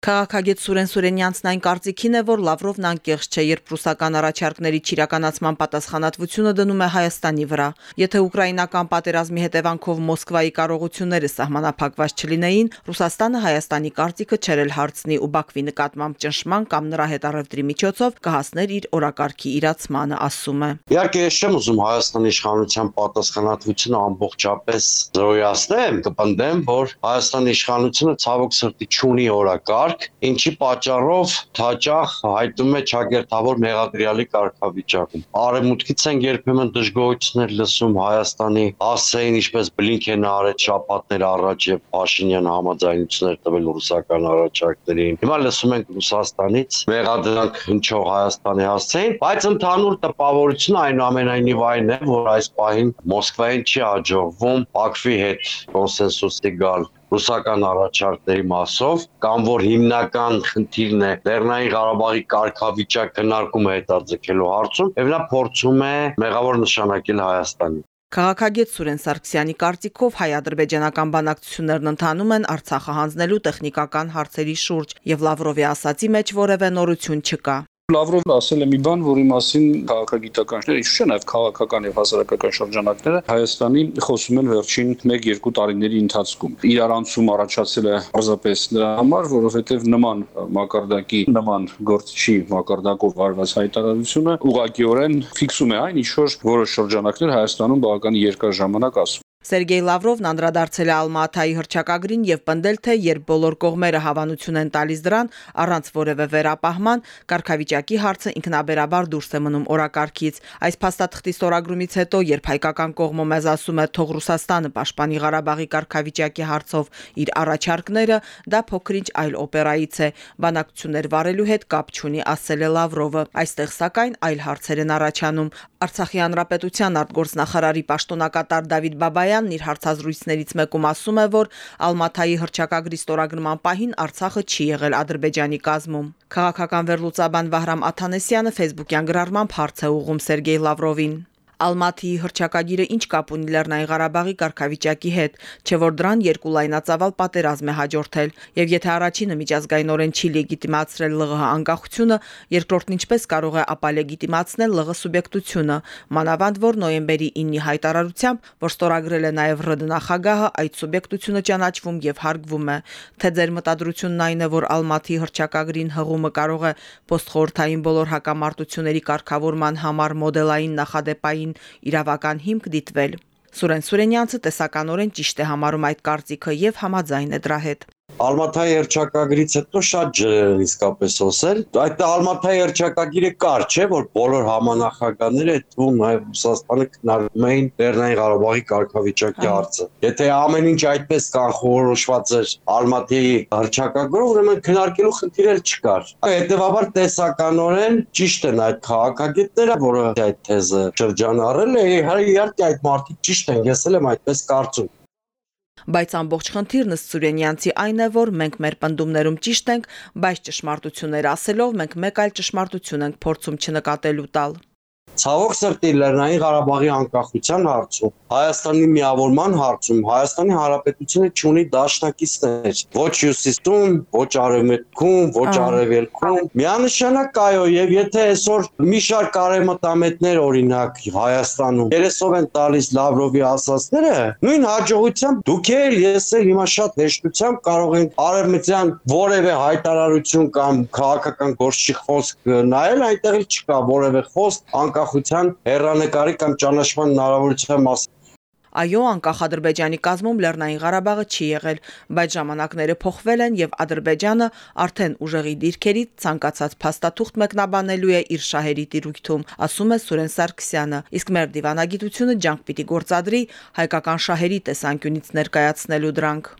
Քաղաքագետ Սուրեն Սուրենյանցն այն կարծիքին է, որ Լավրովն անկեղծ չէ, երբ ռուսական առաջարկների ճիրականացման պատասխանատվությունը դնում է Հայաստանի վրա։ Եթե ուկրաինական պատերազմի հետևանքով Մոսկվայի կարողությունները սահմանափակված չլինեին, Ռուսաստանը Հայաստանի կարծիքը չերել հարցնի ու Բաքվի նկատմամբ ճնշման կամ նրա հետ առևտրի միջոցով կհասներ իր օրակարգի իրացմանը, ասում է։ Իհարկե ես չեմ ուզում Հայաստանի իշխանության պատասխանատվությունը ամբողջապես զրոյացնեմ, կպնդեմ, որ Հայաստանի իշխանությունը ցավոք սրտի չունի օրակարգ կարգ, ինչի պատճառով հաճախ հայտնում է ճակերտավոր մեղադրյալի կարգավիճակում։ Արևմուտքից են երբեմն դժգոհություններ լսում Հայաստանի ասեին, ինչպես Բլինքենը արեց շաբաթներ առաջ եւ Փաշինյանը համաձայնություններ տվել ռուսական առաջարկներին։ Հիմա լսում ենք Ռուսաստանից մեղադրանք հնչող Հայաստանի հասցեին, բայց ընդհանուր տպավորությունը այնուամենայնիվ այն է, որ այս պահին Մոսկվային չի հաջողվում Բաքվի հետ կոնսենսուսի գալ ռուսական առաջարկների մասով կամ որ հիմնական խնդիրն է Լեռնային Ղարաբաղի կարգավիճակ քննարկումը հետաձգելու հարցում, եւ նա փորձում է մեղավոր նշանակել Հայաստանին։ Քաղաքագետ Սուրեն Սարգսյանի կարծիքով հայ-ադրբեջանական բանակցություններն ընթանում են Արցախը հանձնելու տեխնիկական հարցերի շուրջ եւ Լավրովի ասացի մեջ որևէ նորություն չկա։ Լավրովն ասել է մի բան, որի մասին քաղաքագիտականները, ինչու՞ չէ, նաև քաղաքական եւ հասարակական շրջանակները Հայաստանի խոսում են վերջին 1-2 տարիների ընթացքում։ Իրարանցում առաջացել է պարզապես նրա համար, որովհետեւ նման մակարդակի նման գործչի մակարդակով արված հայտարարությունը ուղղակիորեն ֆիքսում է այն, ինչ որ որոշ շրջանակներ Հայաստանում բավական երկար ժամանակ ասում Սերգեյ Լավրովն անդրադարձել է Ալմատայի հրճակագրին եւ պնդել, թե երբ բոլոր կողմերը հավանություն են տալիս դրան, առանց որևէ վերապահման, կարգավիճակի հարցը ինքնաբերաբար դուրս է մնում օրակարգից։ Այս փաստաթղթի ստորագրումից հետո, երբ հայկական կողմը մեզ ասում է թող Ռուսաստանը պաշտպանի Ղարաբաղի կարգավիճակի հարցով իր առաջարկները, դա փոքրինչ այլ օպերայից է։ Բանակցություններ վարելու հետ կապ չունի, ասել է Լավրովը։ Այստեղ սակայն այլ հարցեր են առաջանում։ Արցախի հանրապետության արտգործնախարարի պաշտոնակատար Դավիթ Բաբայան Բաբայանն իր հարցազրույցներից մեկում ասում է, որ Ալմաթայի հրճակագրի ստորագրման պահին Արցախը չի եղել Ադրբեջանի կազմում։ Քաղաքական վերլուծաբան Վահրամ Աթանեսյանը Facebook-յան գրառմամբ հարց է ուղում Սերգեյ Լավրովին։ Ալմաթիի հրճակագիրը ինչ կապ ունի Լեռնային Ղարաբաղի ղարքավիճակի հետ, չէ որ դրան երկու լայնածավալ պատերազմ է հաջորդել, եւ եթե առաջինը միջազգայինորեն չի լեգիտիմացրել ԼՂՀ անկախությունը, երկրորդն ինչպես կարող է ապալեգիտիմացնել ԼՂՀ սուբյեկտությունը, մանավանդ որ նոյեմբերի 9-ի հայտարարությամբ, որ ստորագրել է նաեւ ՌԴ նախագահը, այդ սուբյեկտությունը ճանաչվում եւ հարգվում է, թե ձեր մտադրությունն այն է, որ Ալմաթիի հրճակագրին հղումը կարող է պոստխորհրդային բոլոր հակամարտությունների կարգավորման համար մոդելային նախադեպային բնականին իրավական հիմք դիտվել։ Սուրեն Սուրենյանցը տեսականորեն ճիշտ է համարում այդ կարծիքը եւ համաձայն է դրա հետ։ Ալմաթայի երճակագրից հետո շատ ջրեր են իսկապես հոսել։ Այդ Ալմաթայի երճակագիրը կար, չէ, որ բոլոր համանախագահները այդ թվում նաև Ռուսաստանը քննարկում էին Լեռնային Ղարաբաղի կարգավիճակի հարցը։ Եթե ամեն ինչ այդպես կանխորոշված էր Ալմաթայի երճակագրով, ուրեմն քննարկելու խնդիր էլ չկար։ Հետևաբար տեսականորեն ճիշտ են այդ քաղաքագետները, որը այդ թեզը շրջանառել է, իհարկե այդ մարդիկ ճիշտ են, ես էլ եմ այդպես կարծում։ Բայց ամբողջ խնդիրն ըստ Սուրենյանցի այն է, որ մենք մեր պնդումներում ճիշտ ենք, բայց ճշմարտություններ ասելով մենք մեկ այլ ճշմարտություն ենք փորձում չնկատելու տալ։ Ցավոք սրտի Լեռնային Ղարաբաղի անկախության հարցում, Հայաստանի միավորման հարցում Հայաստանի Հանրապետությունը ունի դաշնակիցներ, ոչ հյուսիսում, ոչ արևմուտքում, ոչ արևելքում։ Միանշանակ կայո, եւ եթե այսօր մի շարք կարեմտամետներ օրինակ Հայաստանում երեսով են տալիս Լավրովի ասածները, նույն հաջողությամբ դուք էլ ես էլ հիմա շատ հեշտությամբ կարող ենք արևմտյան որևէ հայտարարություն կամ քաղաքական գործի խոսք նայել, այնտեղ չկա որևէ խոսք անկախ անկախության հերանեկարի կամ ճանաչման հնարավորության մասին Այո, անկախ Ադրբեջանի կազմում Լեռնային Ղարաբաղը չի եղել, բայց ժամանակները փոխվել են եւ Ադրբեջանը արդեն ուժեղի դիրքերից ցանկացած փաստաթուղթ մեկնաբանելու է իր շահերի տիրույթում, ասում է Սուրեն Սարգսյանը։ Իսկ մեր դիվանագիտությունը ջանք պիտի գործադրի հայկական շահերի տեսանկյունից ներկայացնելու դրանք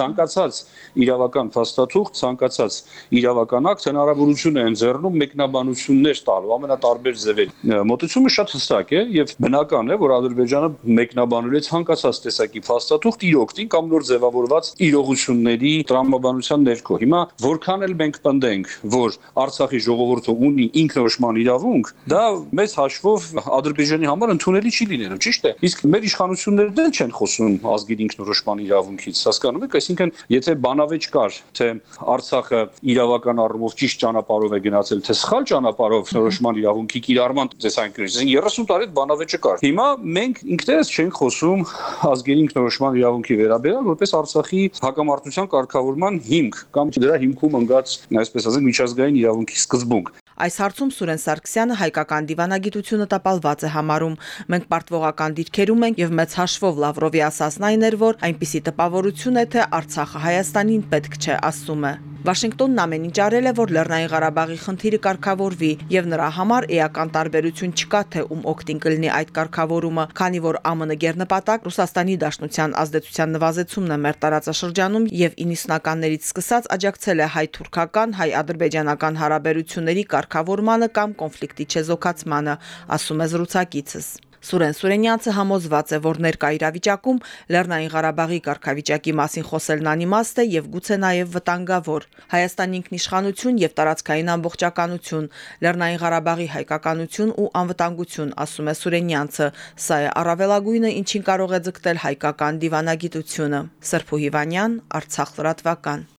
ցանկացած իրավական փաստաթուղթ, ցանկացած իրավական ակտ հնարավորություն է ընձեռնում մեկնաբանություններ տալու ամենատարբեր ձևերի։ Մոտեցումը շատ հստակ է եւ բնական է, որ Ադրբեջանը մեկնաբանելու է ցանկացած տեսակի փաստաթուղթ իր օգտին կամ նոր ձևավորված իրողությունների տրամաբանության ներքո։ Հիմա որքան էլ մենք պնդենք, որ Արցախի ժողովուրդը ունի ինքնորոշման իրավունք, դա մեծ հաշվով Ադրբեջանի համար ընդունելի չի լինելու, ճիշտ է։ Իսկ մեր իշխանություններն չեն խոսում ազգի ինքնորոշման իրավունքից, հասկանում ունենք, այսինքն եթե բանավեճ կար, թե Արցախը իրավական առումով ճիշտ ճանապարհով է գնացել, թե սխալ ճանապարհով նորոշման իրավունքի կիրառման տեսանկյունից, այսինքն 30 տարի բանավեճը կար։ Հիմա մենք ինքներս չենք խոսում ազգերի ինքնորոշման իրավունքի վերաբերյալ, որպես Արցախի հակամարտության կարգավորման հիմք կամ դրա հիմքում ընկած, այսպես ասենք, միջազգային իրավունքի սկզբունք։ Այս հարցում Սուրեն Սարգսյանը հայկական դիվանագիտությունը տապալված է համարում։ Մենք պարտվողական դիրքերում ենք եւ մեծ հաշվով Լավրովի ասածն այն էր, որ այնպիսի տպավորություն է, թե Արցախը Հայաստանին պետք չէ, ասում է։ Վաշինգտոնն ամեն ինչ արել է, որ Լեռնային Ղարաբաղի խնդիրը կարգավորվի, եւ նրա համար էական տարբերություն չկա, թե ում օգտին կլինի այդ կարգավորումը, քանի որ ԱՄՆ գերնպատակ Ռուսաստանի Դաշնության ազդեցության նվազեցումն է մեր տարածաշրջանում եւ 90-ականներից սկսած աջակցել է հայ-թուրքական, հայ-ադրբեջանական հարաբերությունների կարգավորմանը կամ կոնֆլիկտի չեզոքացմանը, ասում է զրուցակիցս։ Սուրեն Սուրենյանցը համոզված է, որ ներկա իրավիճակում Լեռնային Ղարաբաղի կարգավիճակի մասին խոսելն անիմաստ է եւ գուցե նաեւ վտանգավոր։ Հայաստանի ինքնիշխանություն եւ տարածքային ամբողջականություն, Լեռնային Ղարաբաղի հայկականություն ու անվտանգություն, ասում է Սուրենյանցը։ Սա է առավելագույնը, ինչին կարող է ձգտել հայկական դիվանագիտությունը։ Սրփու Հիվանյան, Արցախ լրատվական։